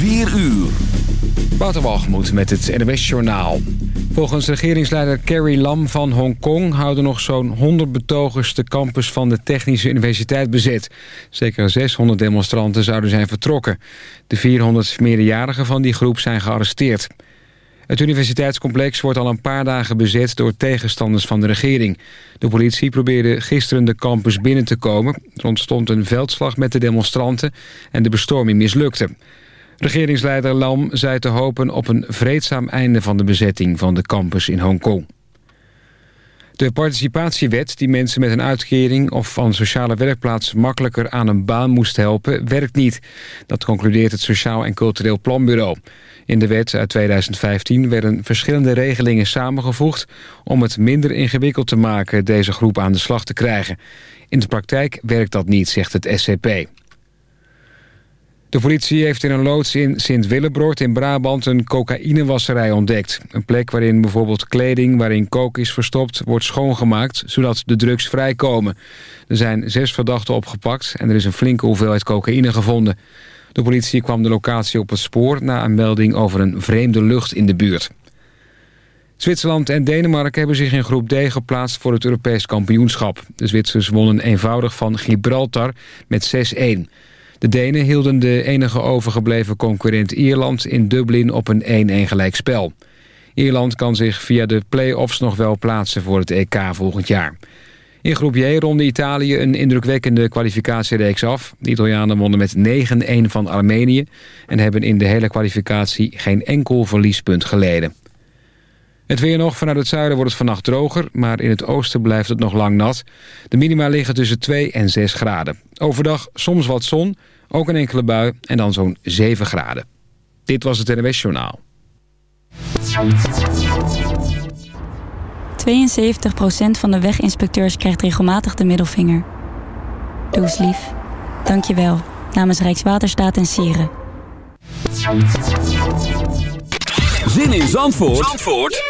4 uur. Waterwalgemoed met het NWS Journaal. Volgens regeringsleider Carrie Lam van Hongkong... houden nog zo'n 100 betogers de campus van de Technische Universiteit bezet. Zeker 600 demonstranten zouden zijn vertrokken. De 400 meerderjarigen van die groep zijn gearresteerd. Het universiteitscomplex wordt al een paar dagen bezet door tegenstanders van de regering. De politie probeerde gisteren de campus binnen te komen. Er ontstond een veldslag met de demonstranten en de bestorming mislukte. Regeringsleider Lam zei te hopen op een vreedzaam einde van de bezetting van de campus in Hongkong. De participatiewet die mensen met een uitkering of van sociale werkplaats makkelijker aan een baan moest helpen, werkt niet. Dat concludeert het Sociaal en Cultureel Planbureau. In de wet uit 2015 werden verschillende regelingen samengevoegd om het minder ingewikkeld te maken deze groep aan de slag te krijgen. In de praktijk werkt dat niet, zegt het SCP. De politie heeft in een loods in Sint-Willebroort in Brabant een cocaïnewasserij ontdekt. Een plek waarin bijvoorbeeld kleding waarin coke is verstopt wordt schoongemaakt, zodat de drugs vrijkomen. Er zijn zes verdachten opgepakt en er is een flinke hoeveelheid cocaïne gevonden. De politie kwam de locatie op het spoor na een melding over een vreemde lucht in de buurt. Zwitserland en Denemarken hebben zich in groep D geplaatst voor het Europees kampioenschap. De Zwitsers wonnen eenvoudig van Gibraltar met 6-1. De Denen hielden de enige overgebleven concurrent Ierland in Dublin op een 1-1 gelijkspel. Ierland kan zich via de play-offs nog wel plaatsen voor het EK volgend jaar. In groep J ronde Italië een indrukwekkende kwalificatiereeks af. De Italianen wonnen met 9-1 van Armenië... en hebben in de hele kwalificatie geen enkel verliespunt geleden. Het weer nog. Vanuit het zuiden wordt het vannacht droger... maar in het oosten blijft het nog lang nat. De minima liggen tussen 2 en 6 graden. Overdag soms wat zon, ook een enkele bui en dan zo'n 7 graden. Dit was het NWS Journaal. 72% van de weginspecteurs krijgt regelmatig de middelvinger. Doe eens lief. Dank je wel. Namens Rijkswaterstaat en Sieren. Zin in Zandvoort, Zandvoort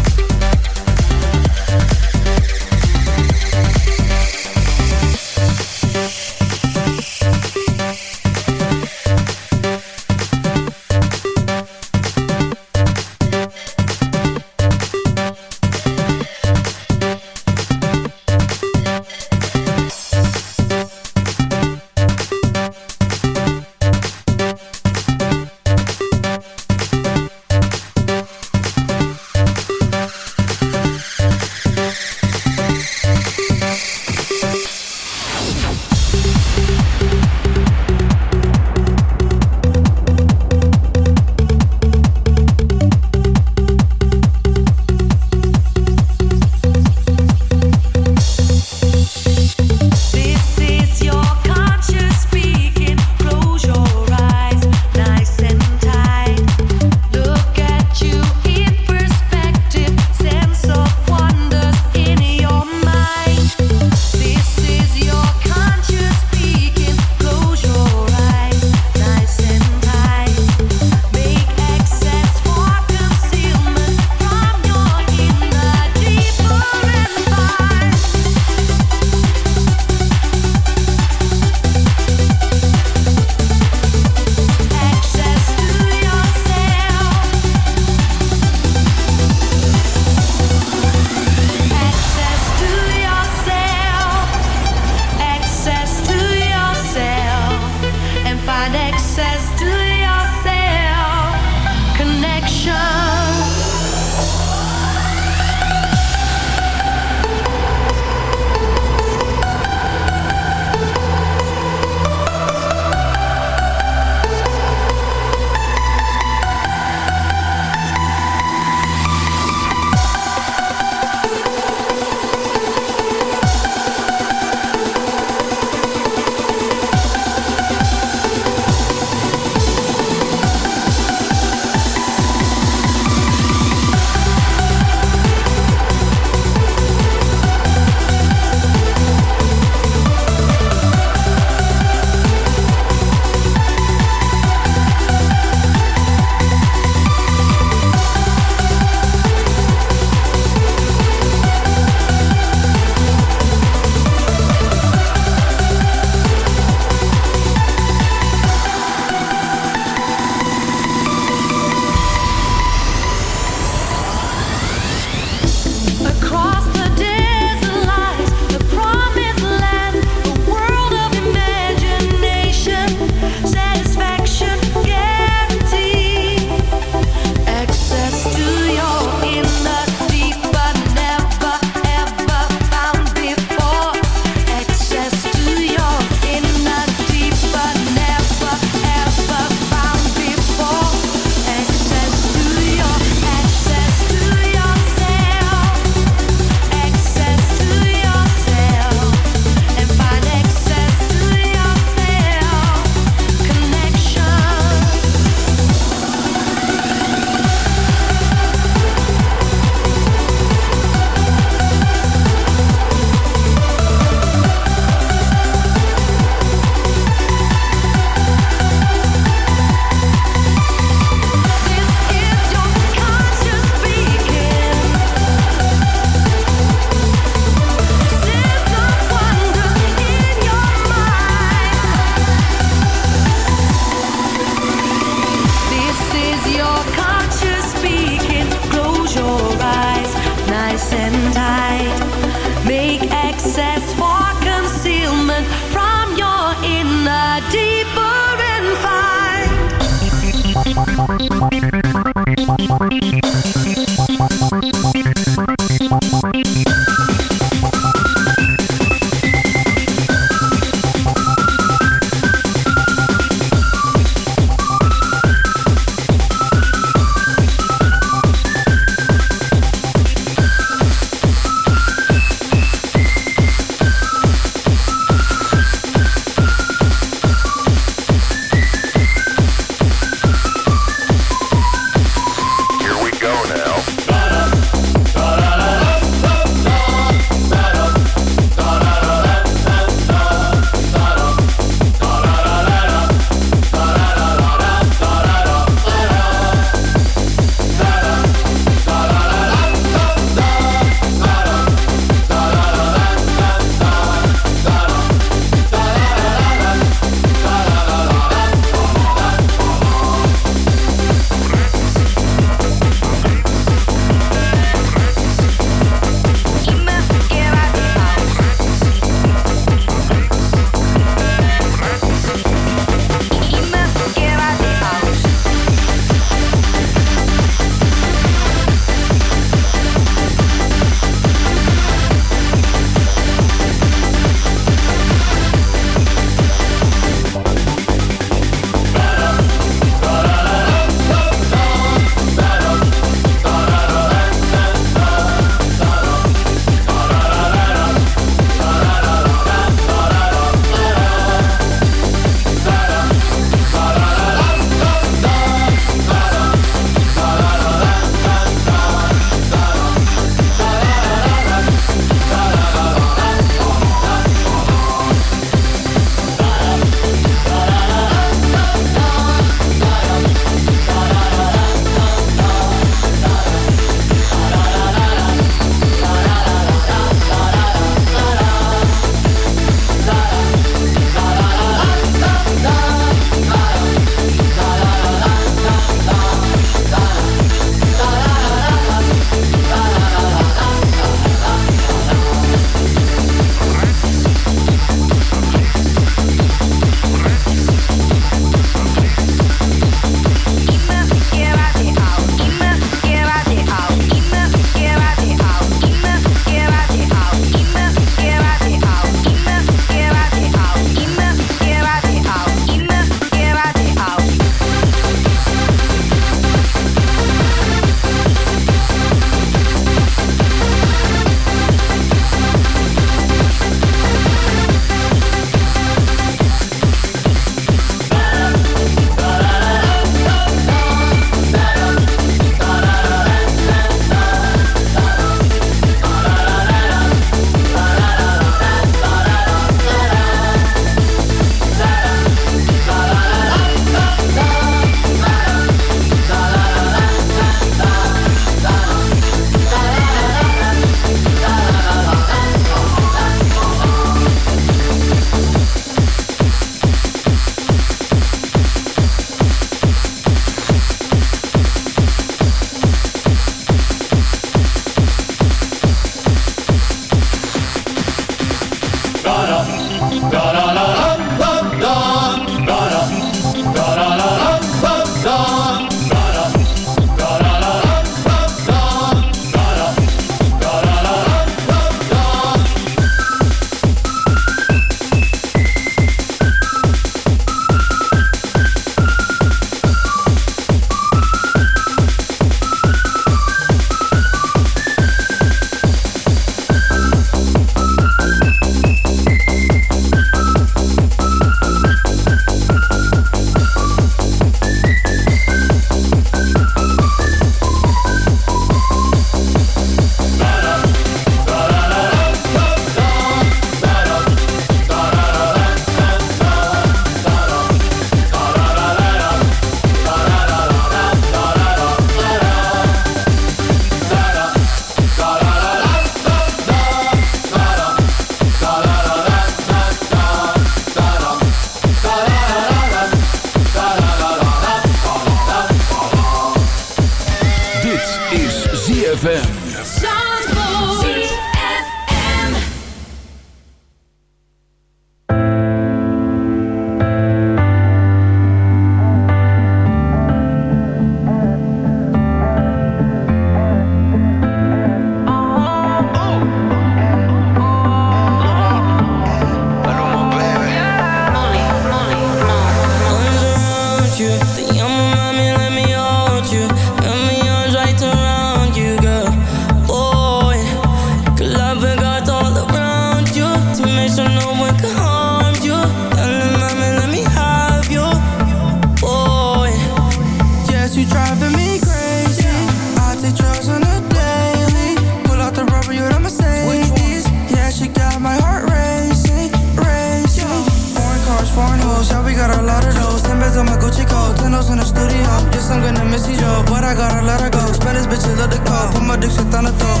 I gotta let her go. Spanish bitches love the call. Put my dick shit on the throat.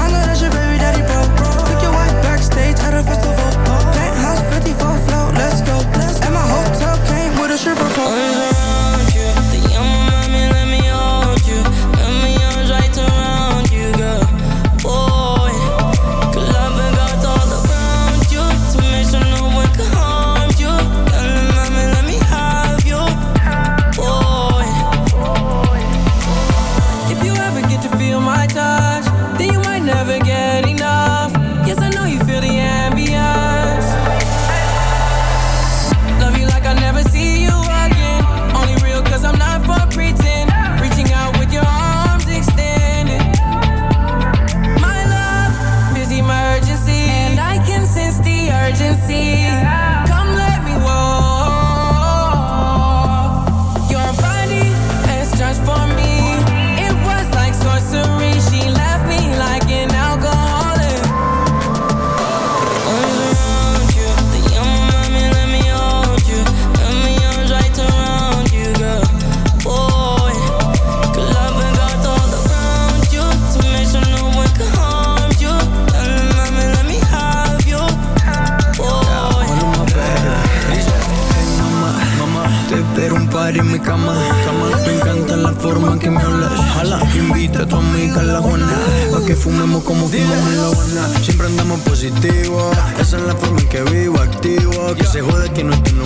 I know that's your baby daddy, bro. Took your wife backstage at a festival. Penthouse 54 float, let's go. And my hotel came with a stripper pole. seguro de que no es que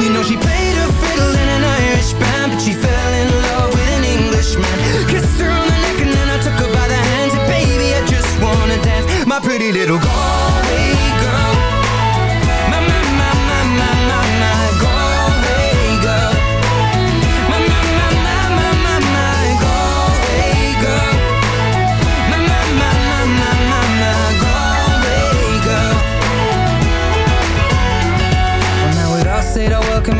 You know she played her fiddle in an Irish band But she fell in love with an Englishman. Kissed her on the neck and then I took her by the hands. And baby, I just wanna dance. My pretty little Galway girl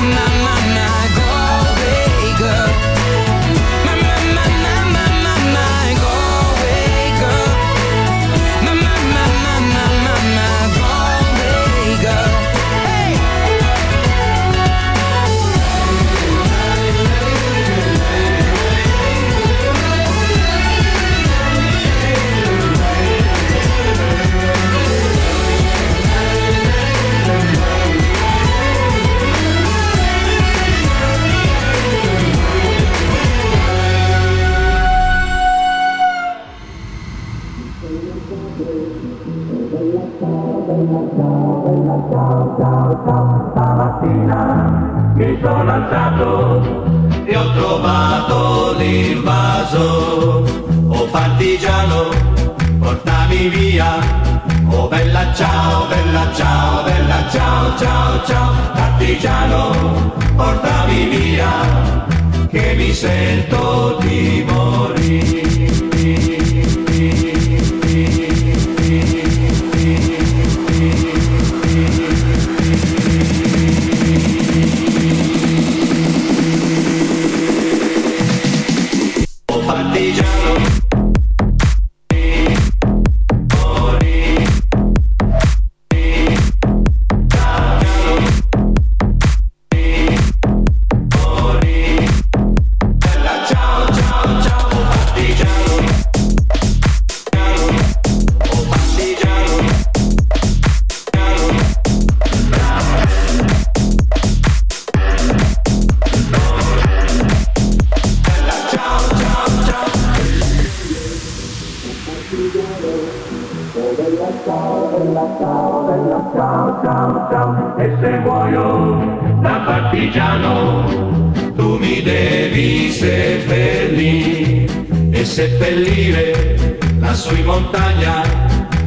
my, my, Es todo vivo. Devi seppellire e seppellire lassù in montagna.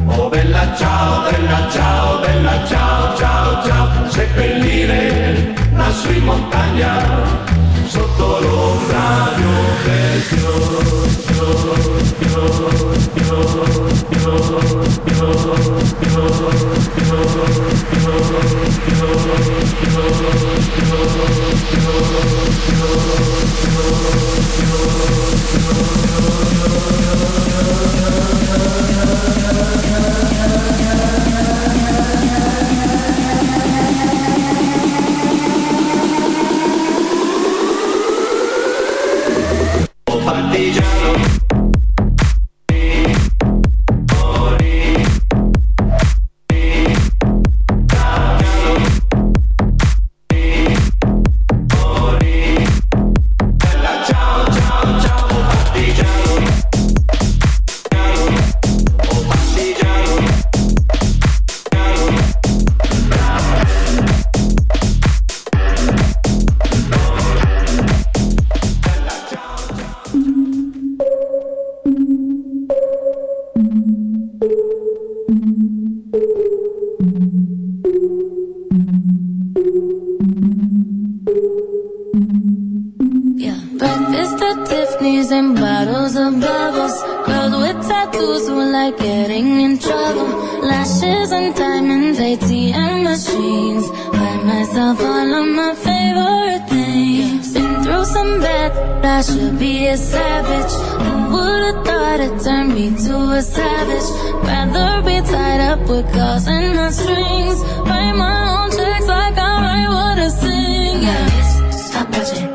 Oh bella ciao, bella ciao, bella ciao, ciao, ciao, seppellire lassù in montagna, sotto l'ombra di un bel fior, fior, fior, fior, savage. Rather be tied up with claws and not strings. Write my own checks like I write what I sing. Yeah. Stop watching.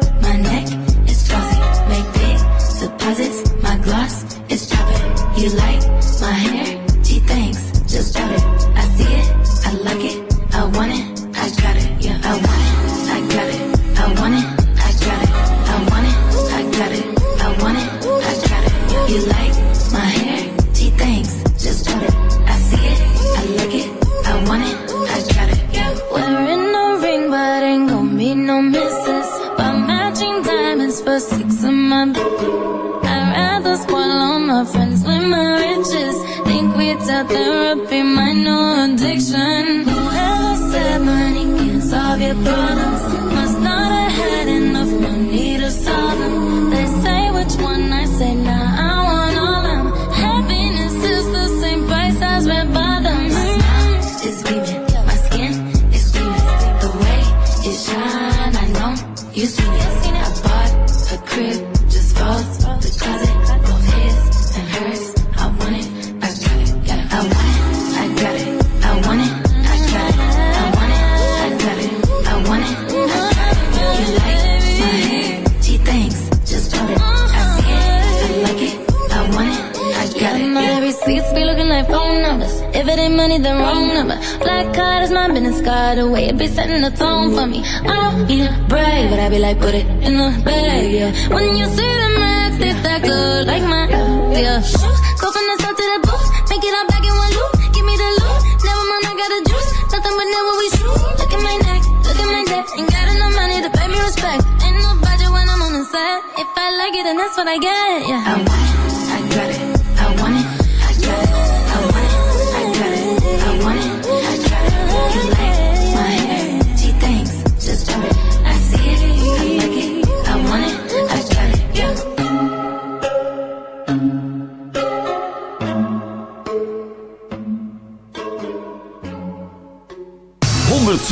like put it in the bag, yeah. When you see the max, it's that good, like mine, yeah. Go from the south to the booth, make it all back in one loop. Give me the loot, never mind, I got a juice. Nothing but never we shoot. Look at my neck, look at my neck. Ain't got enough money to pay me respect. Ain't no budget when I'm on the set. If I like it, then that's what I get, yeah.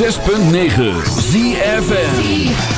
106.9 ZFN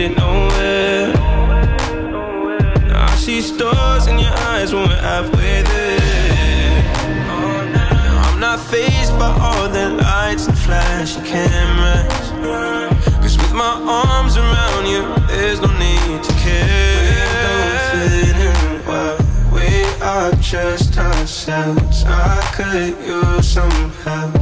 nowhere. Now I see stars in your eyes when we're halfway there. Now I'm not faced by all the lights and flashing cameras. Cause with my arms around you, there's no need to care. We don't fit in well. We are just ourselves. I could use some help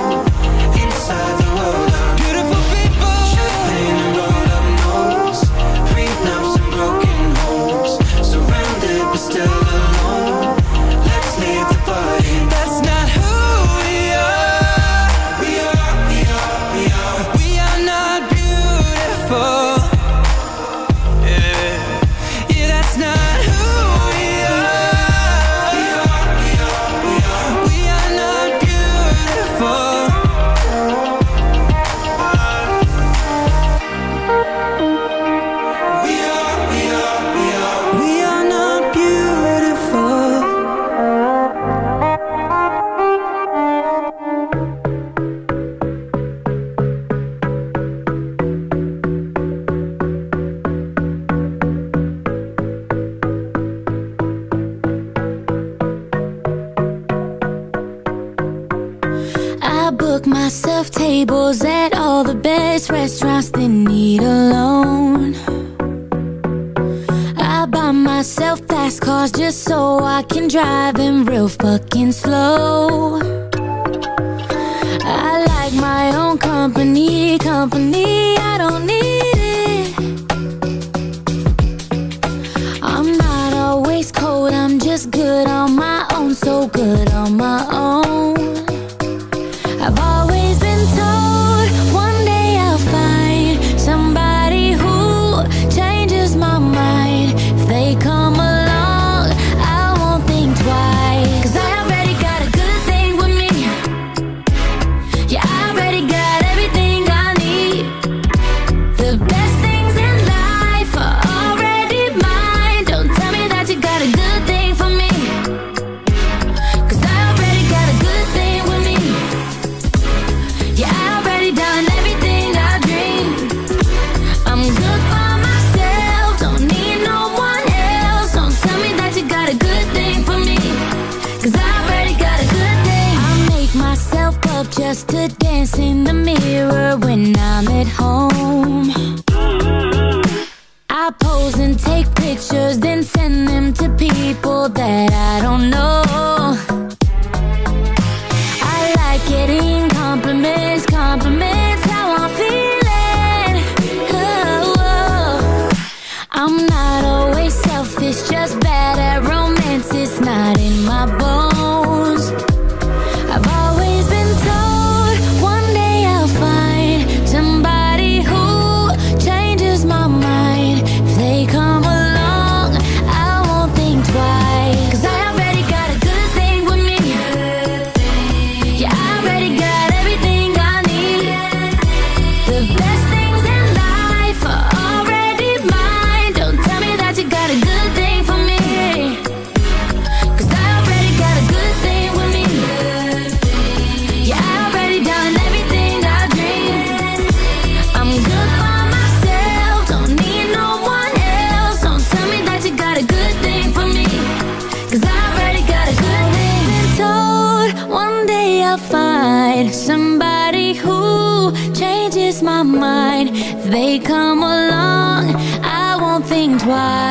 Restaurants that need a loan. I buy myself fast cars just so I can drive them real fucking slow. I like my own company, company. I fly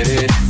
a minute.